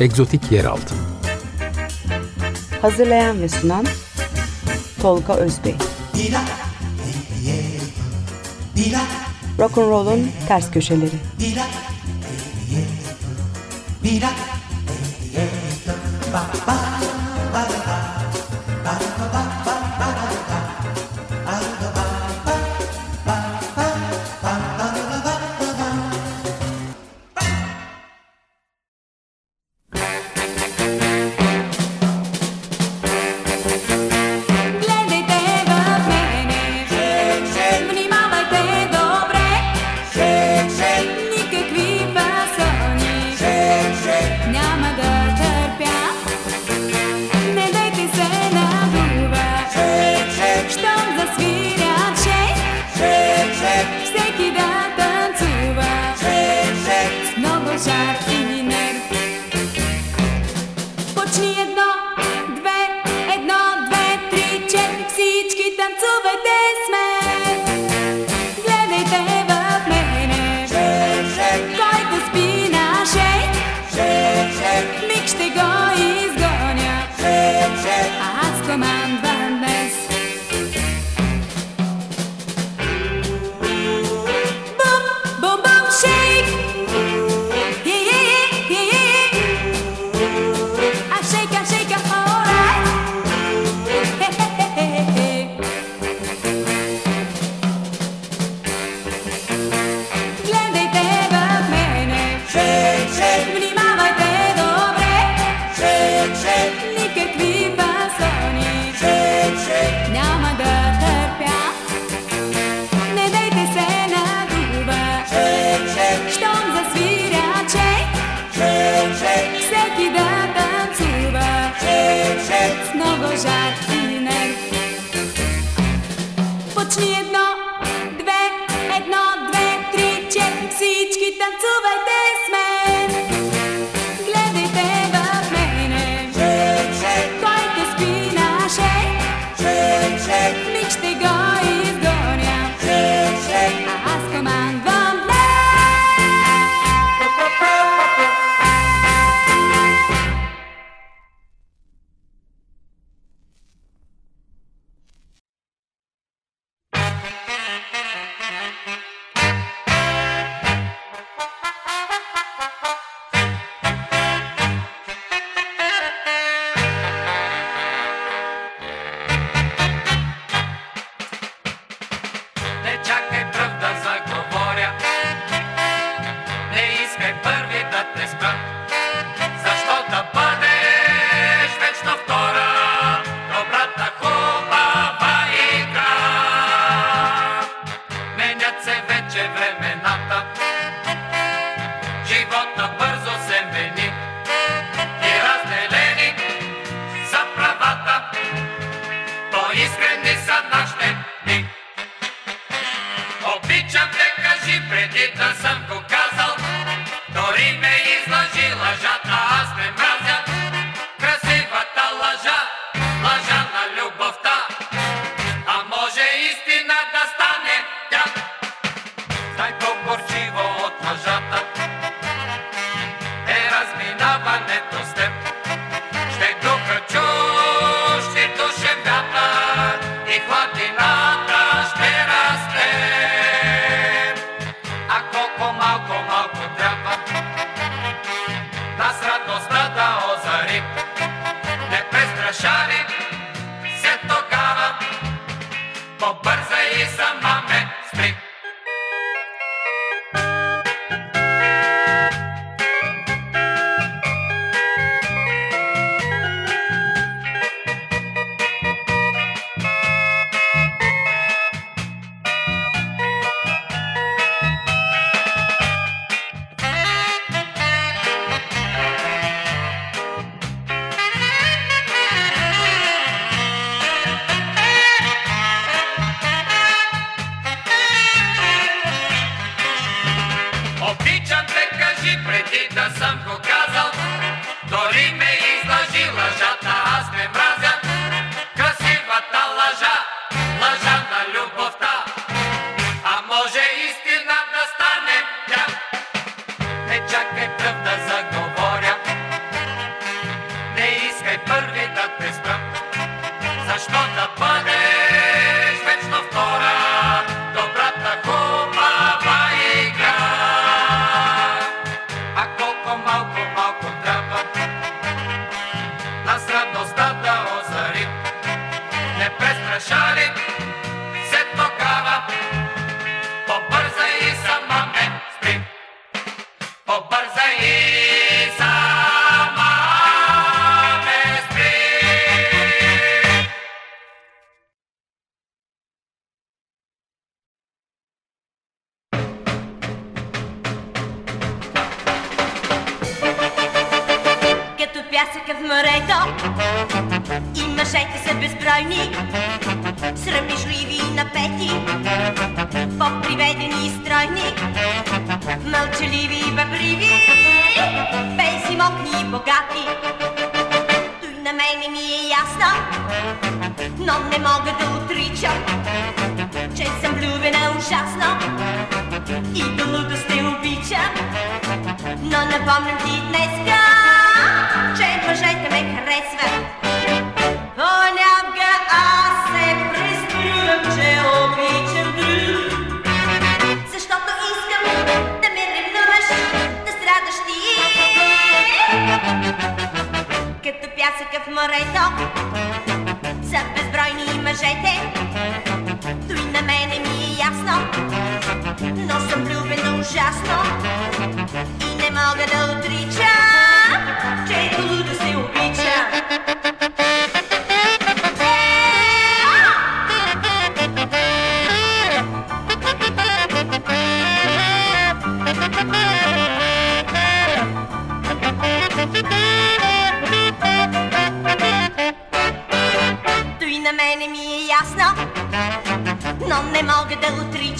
Egzotik Yeraltı. Hazırlayan ve sunan Tolga Özbey. Rock'n'roll'un ters köşeleri. Bila,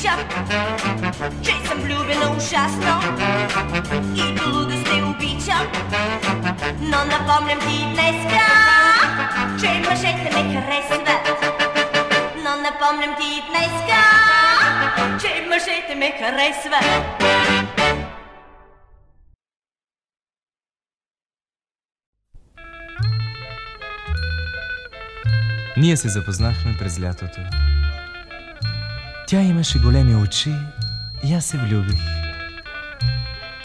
отрича, че съм влюбена ужасно и до лудост те обичам. Но напомням ти днеска, че мъжете ме харесват. Но напомням ти днеска, че мъжете ме харесват. Ние се запознахме през лятото. Тя имаше големи очи и аз се влюбих.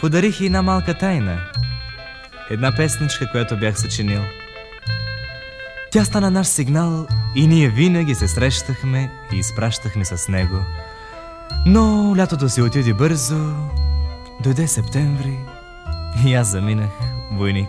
Подарих й една малка тайна. Една песничка, която бях съчинил. Тя стана наш сигнал и ние винаги се срещахме и изпращахме с него. Но лятото си отиде бързо, дойде септември и аз заминах войник.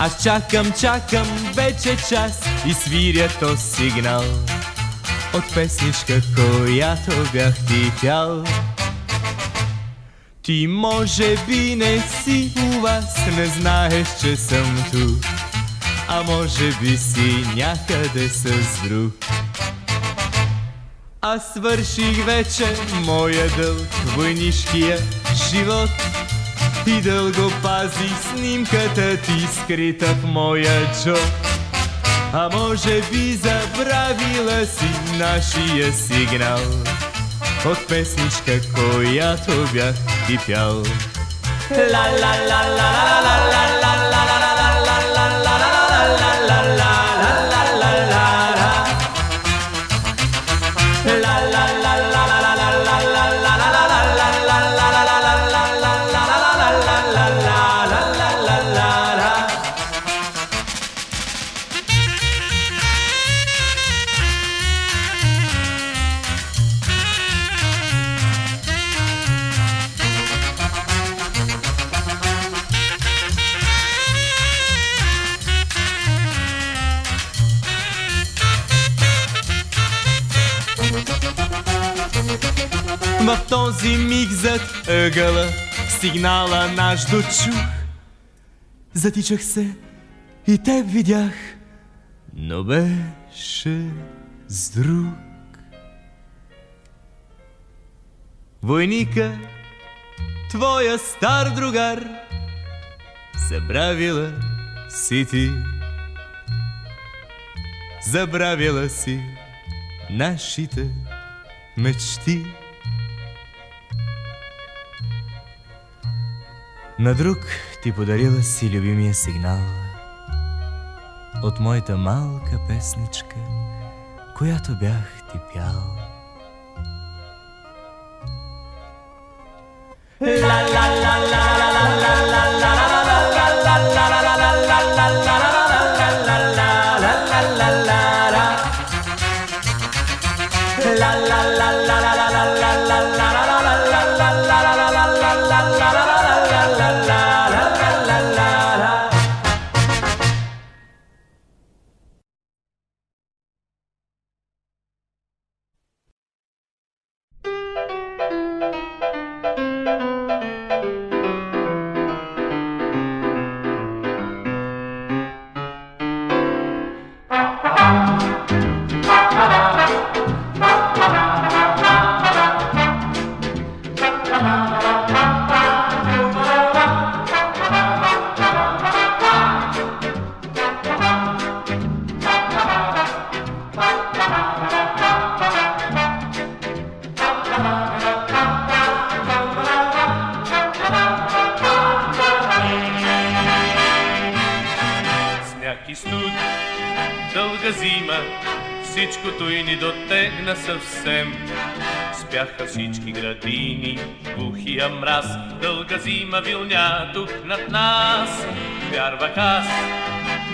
Аз чакам, чакам вече час и свиря то сигнал от песничка, която бях ти пял. Ти може би не си у вас, не знаеш, че съм тук, а може би си някъде с друг. Аз свърших вече моя дълг, войнишкия живот и дълго пази снимката ти скрита в моя джоб. А може би забравила си нашия сигнал от песничка, която бях ти пял. Ла В този миг зад ъгъла сигнала наш дочух. Затичах се и те видях, но беше с друг. Войника, твоя стар другар, забравила си ти. Забравила си нашите мечти. На друг ти подарила си любимия сигнал от моята малка песничка, която бях ти пял. Сняг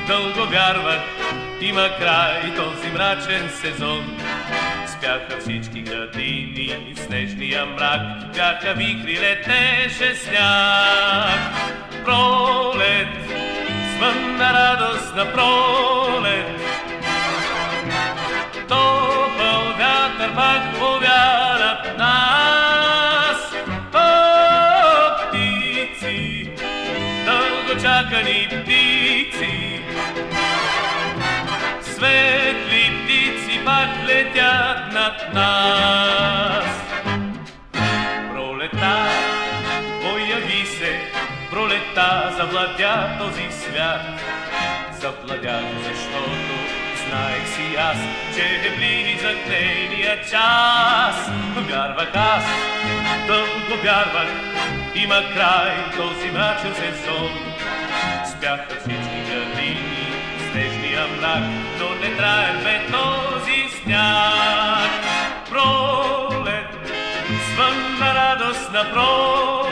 дълго вярвах, има край този мрачен сезон. Спяха всички градини в снежния мрак, бяха вихри, летеше сняг. Пролет, звънна радостна пролет, топъл над нас. Пролета появи се, пролета завладя този свят. Завладях, защото знаех си аз, че е близък нейния час. Вярвах аз, дълго вярвах, има край този мрачен сезон. Спяха всички градини, снежния мрак, траен бе този сняг. Пролет, звънна радостна пролет,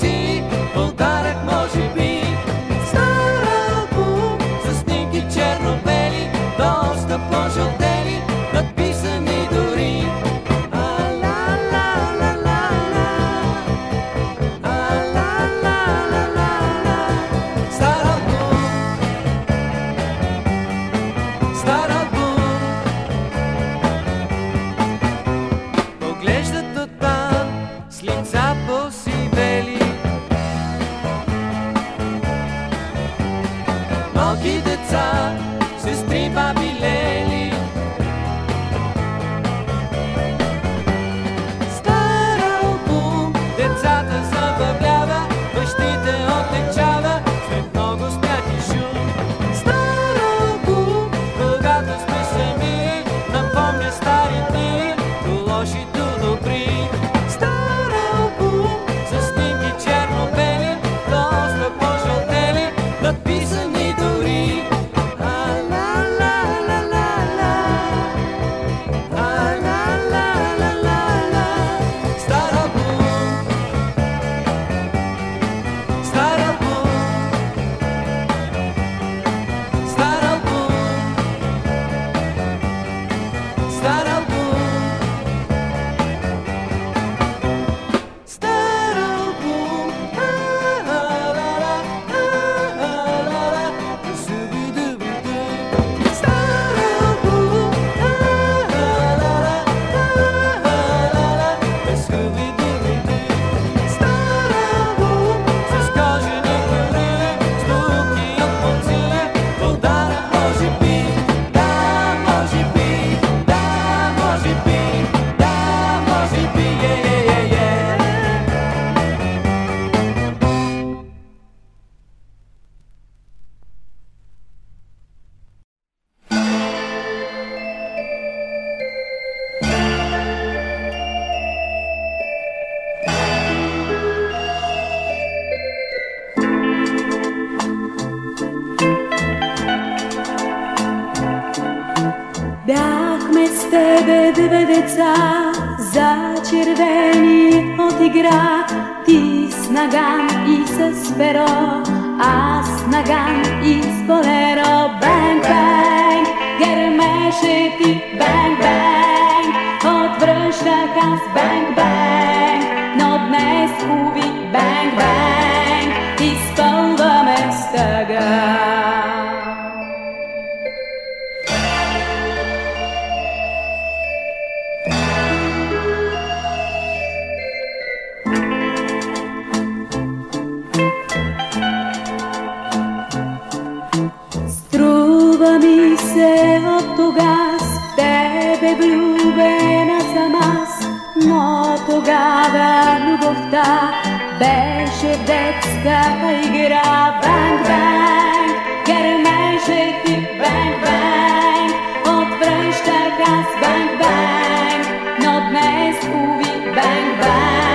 ръци, подарък може би. Стар албум с снимки черно-бели, доста по-жълтели, надписани дори. Стар албум! Стар албум! деца, зачервени от игра, ти с наган и с перо, аз наган и с болеро, бенг, бенг, гърмеше ти, бенг, бенг, отвръщах аз, бенг, бенг. Тогава любовта беше детската игра. Банк, банк, гърмеше ти банк, банк, отвръщах аз банк, банк, но днес уви банк, банк,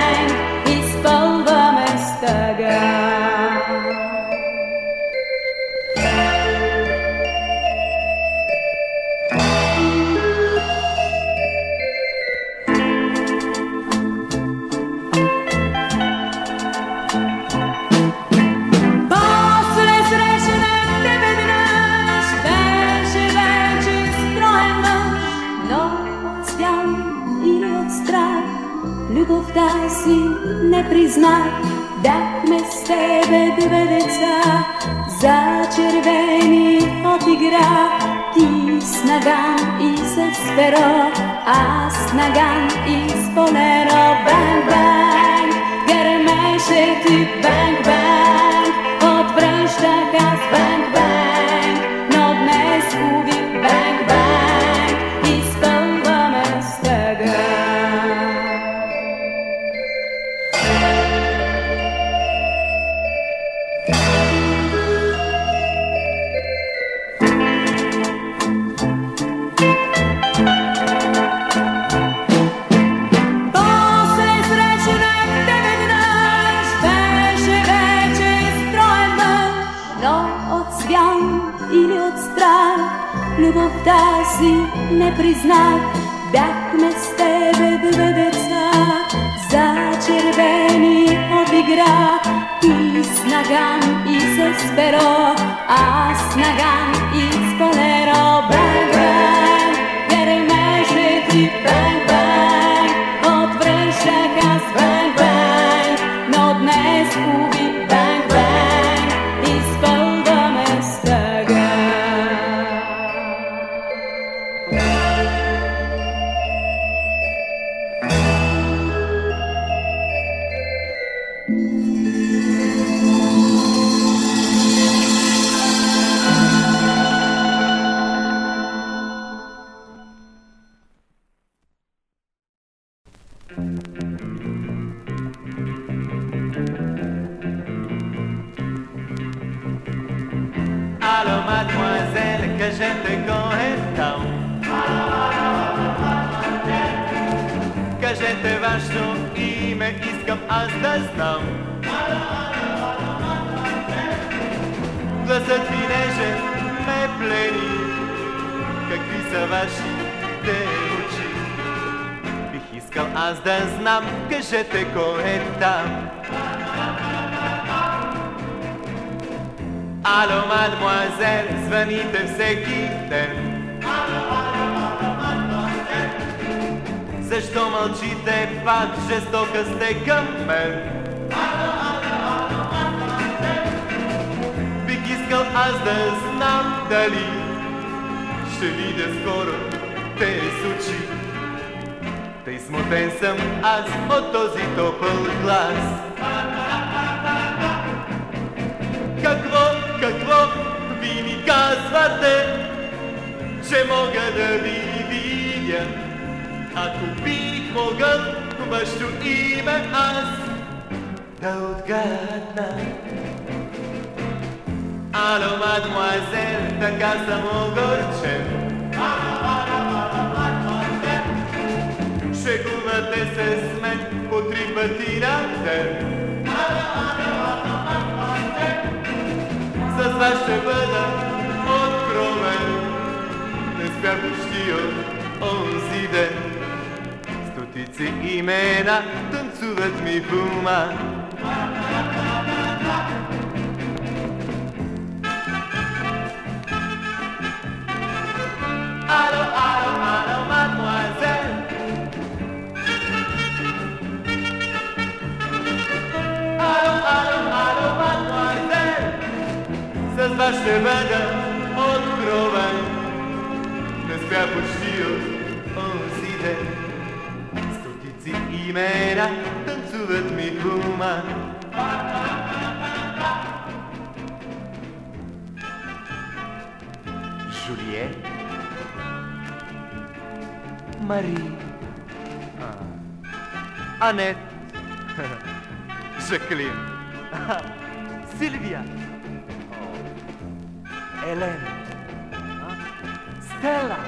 ne prizna, da me s tebe devedeca začerveni od igra. Ti snagan iz espero, a snagan iz bolero, bang bang, grmeše ti bang bang. ne priznat, dah me s tebe bebeca, začerveni od igra, ti snagan iz espero, a snagan iz kolero, Belgrad. Mademoiselle, que je te connais tant Que je te аз да знам Гласът ви нежен ме плени Какви са вашите очи Бих искал аз да знам, кажете кой е там Ало, мадмуазел, звъните всеки ден. Защо мълчите, пак жестока сте към мен? Бих искал аз да знам дали ще видя скоро тези очи. Тъй смутен съм аз от този топъл глас. Какво, какво ви ми казвате, че мога да ви видя? Ако бих могъл вашето име аз да отгадна. Ало, мадмуазел, така съм огорчен. Шегувате се с мен по три пъти на ден. С вас ще бъда откровен. Не спя почти от онзи ден. Стотици имена Вас ще бъда откровен. Не спя почти от онзи ден. Стотици имена танцуват ми в ума. Жулиет. Мари. Анет. Жаклин. Силвия. Elena, Stella,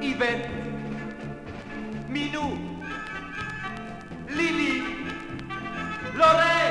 Yvette, Minou, Lily, Lorena.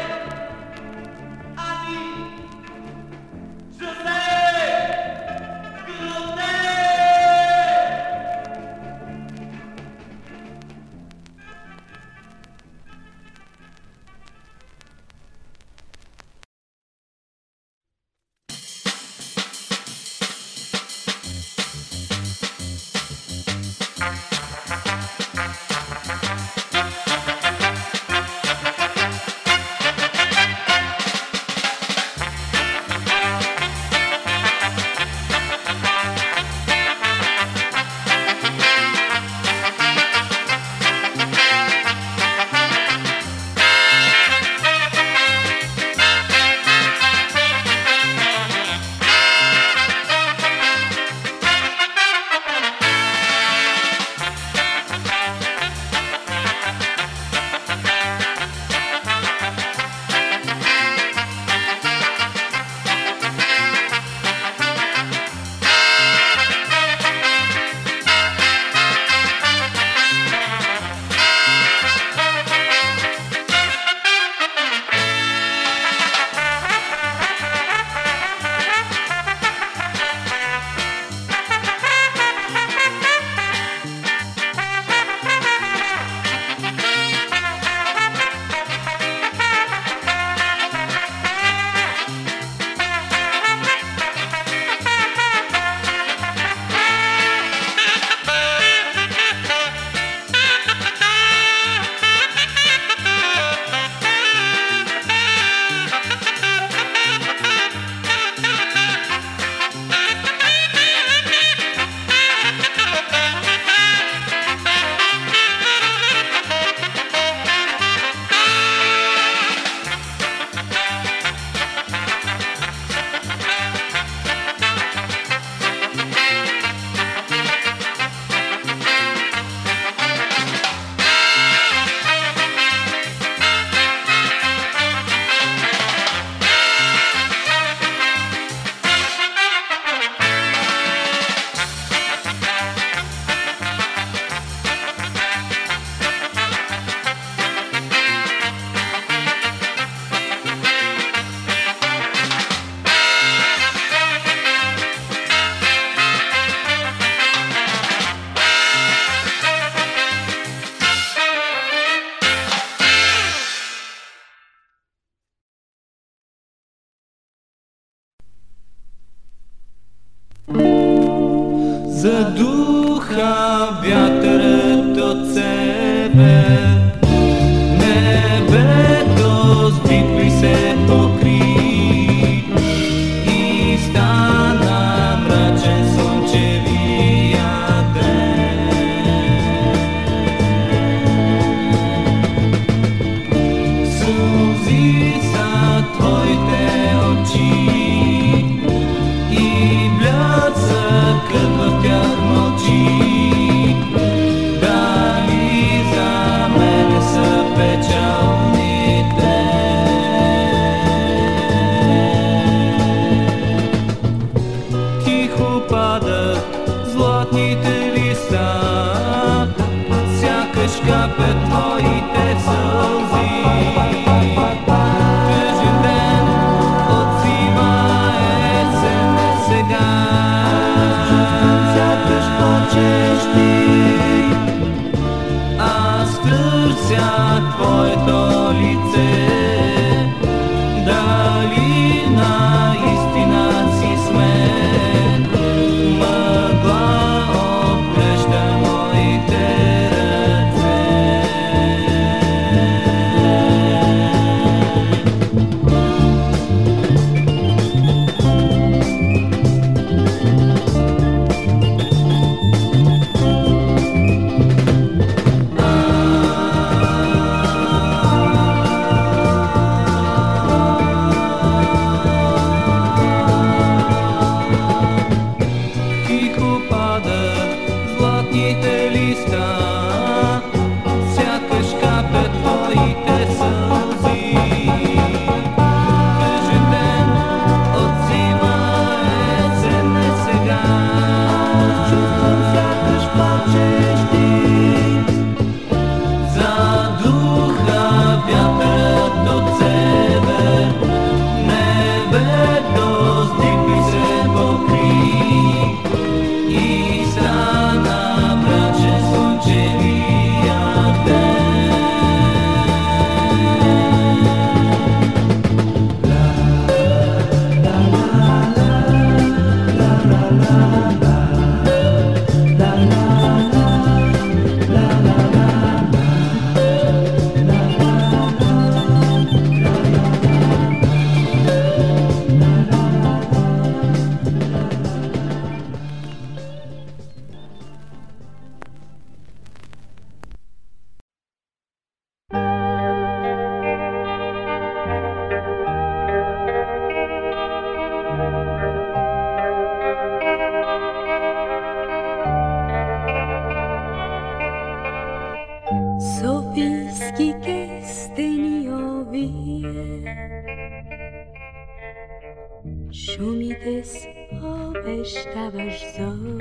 es, oh, estabas zor.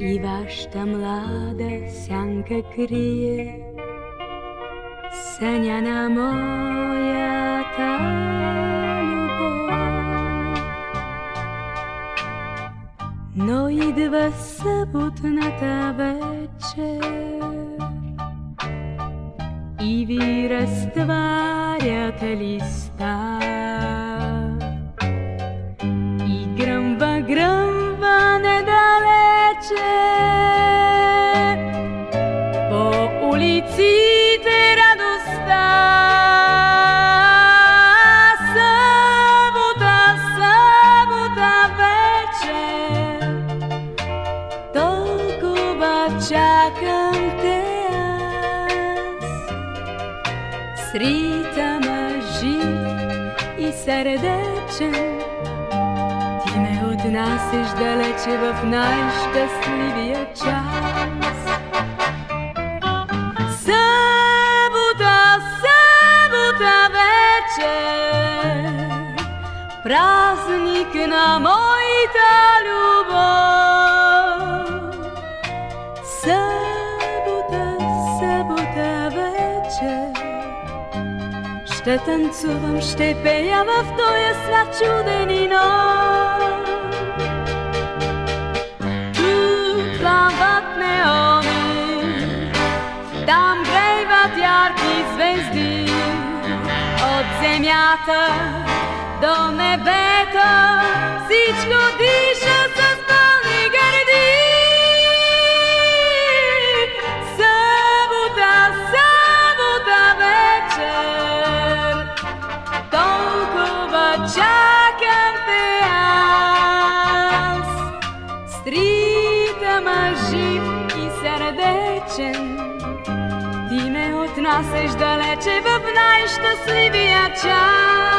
I ваша млада сянка крие, Сеня на моята любов. Но идва съботната вечер, И ви разтварят листа. Отнасяш далече в най-щастливия час. Събота, събота вечер Празник на моята любов. Събота, събота вечер Ще танцувам, ще пея в този свят чуден и земята до небето. Всичко далече в най-щастливия час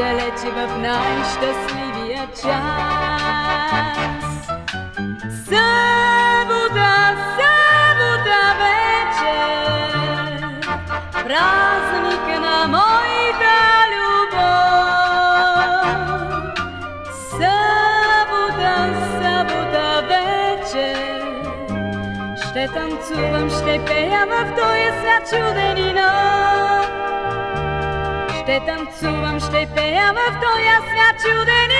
далече в най-щастливия час. Събота, събота вечер Празник на моята любов. Събота, събота вечер Ще танцувам, ще пея в този свят чуден и Ще танцувам, ще пея в този свят чуден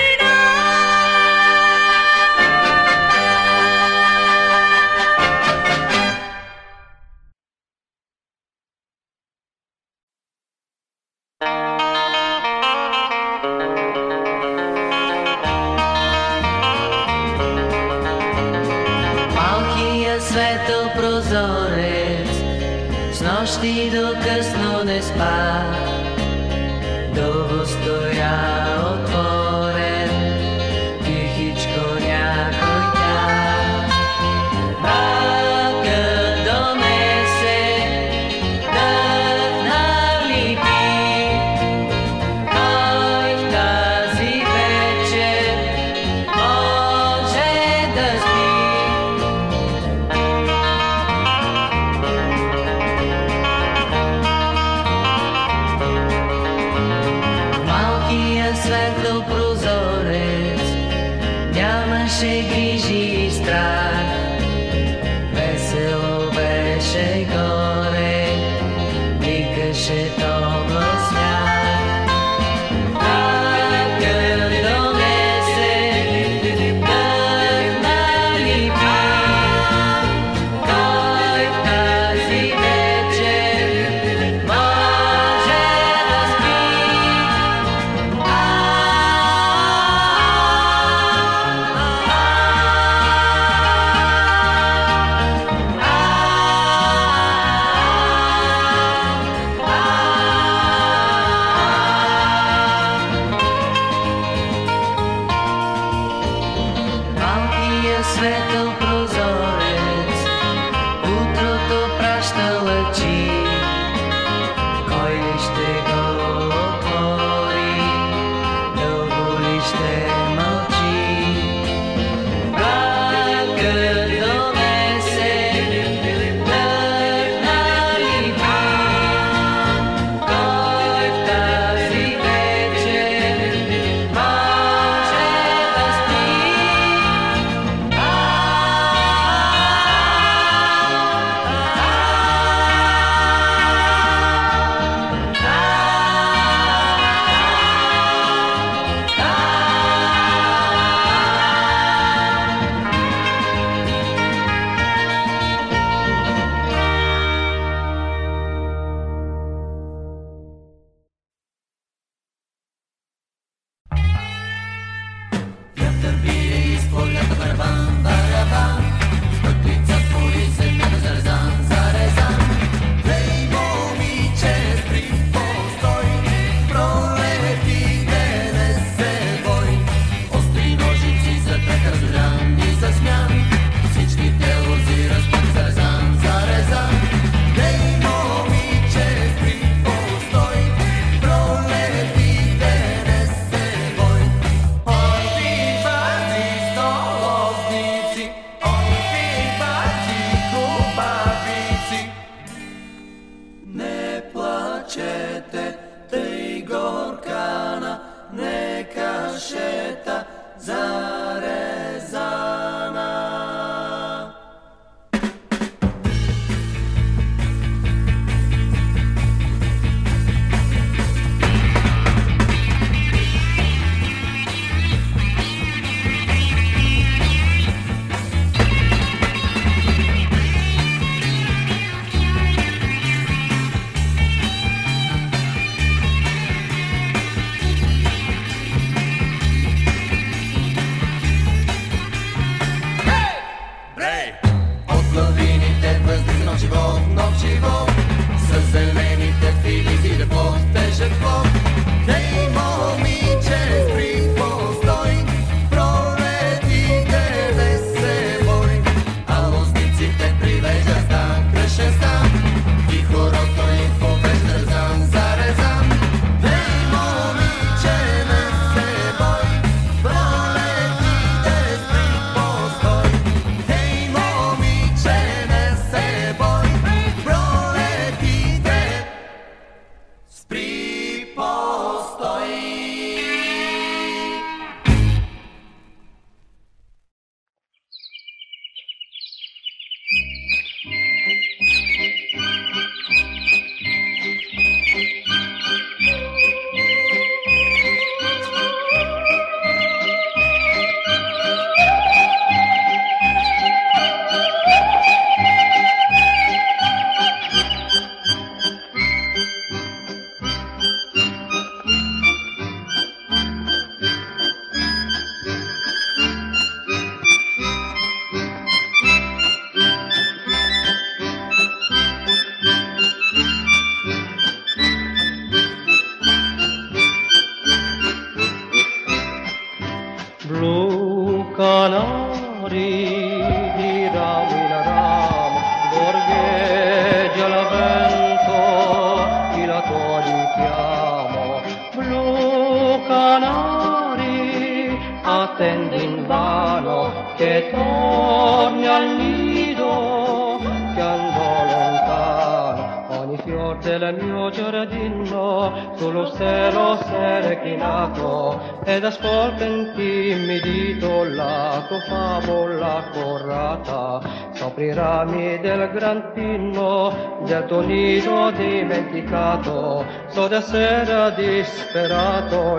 sera disperato.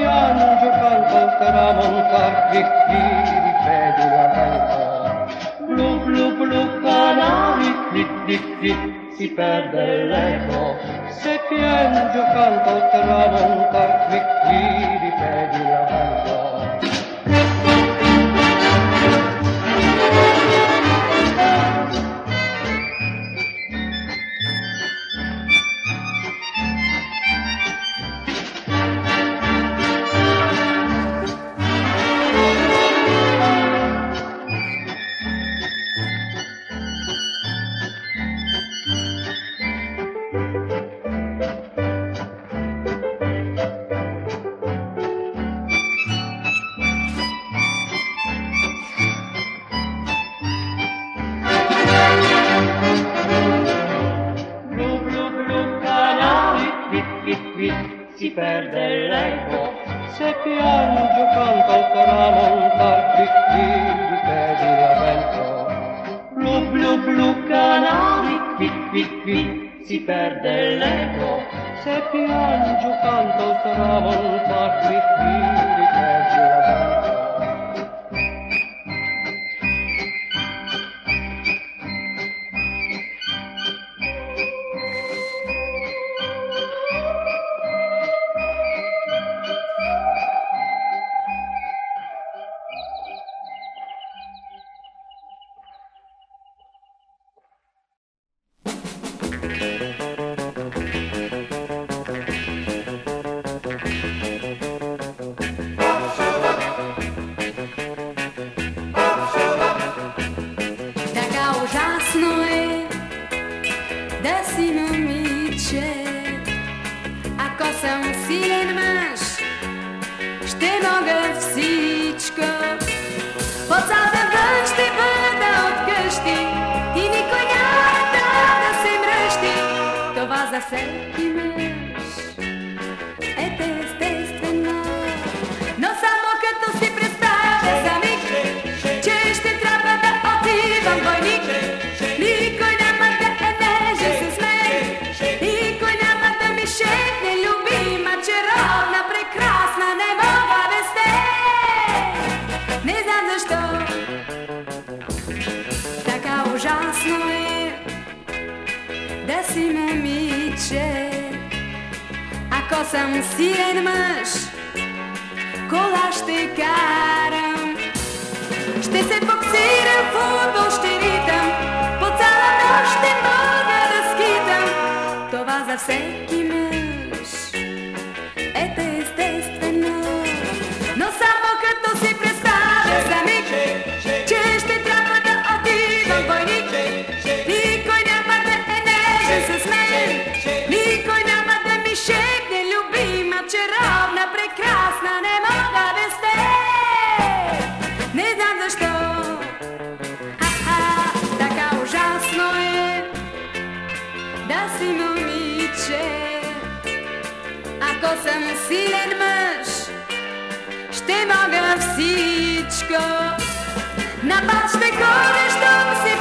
piange calvo tramontar che chi ripete la canta blu blu blu canari clic clic clic si perde l'eco. Se piange calvo tramontar che chi ripete la canta hacer? ако съм силен мъж, кола ще карам. Ще се боксирам, футбол ще ритам, по цяла нощ ще мога да скитам. Това за всеки sununice Ako sam silen mąż Te mogę wsićko Na paczne koryż dom si